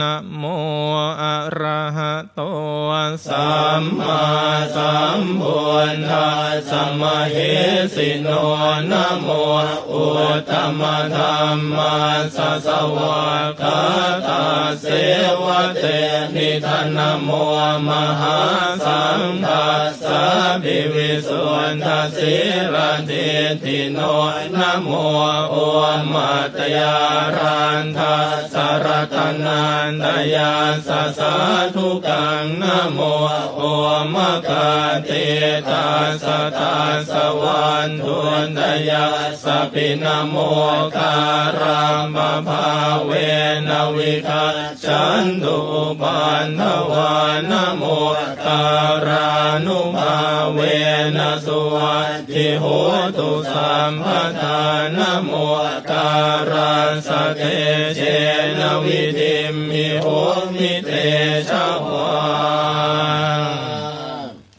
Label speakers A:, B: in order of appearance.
A: นะโมอะระหะโต
B: สัมมาสัมพุทธัสสะมะเหสิโนนะโมอุตตมะธัมมาสสวะคาตา เสวะเตนิทานนะโมมหาสังฆัสสะภิวิสุทธัสสิรติทิโนนโมโอมัตยารันทัสสรตนันตยาสสาธุกังนโมโอมกาเตตาสะตาสะวันตุนตยาสปินโมการามภาเวนวิคาจันตุปันทวานโมตารานุภาเวนสุวัติโหตุสัมปทานโมตาราสเทเจนวิธิมมิโหมิเตชะวา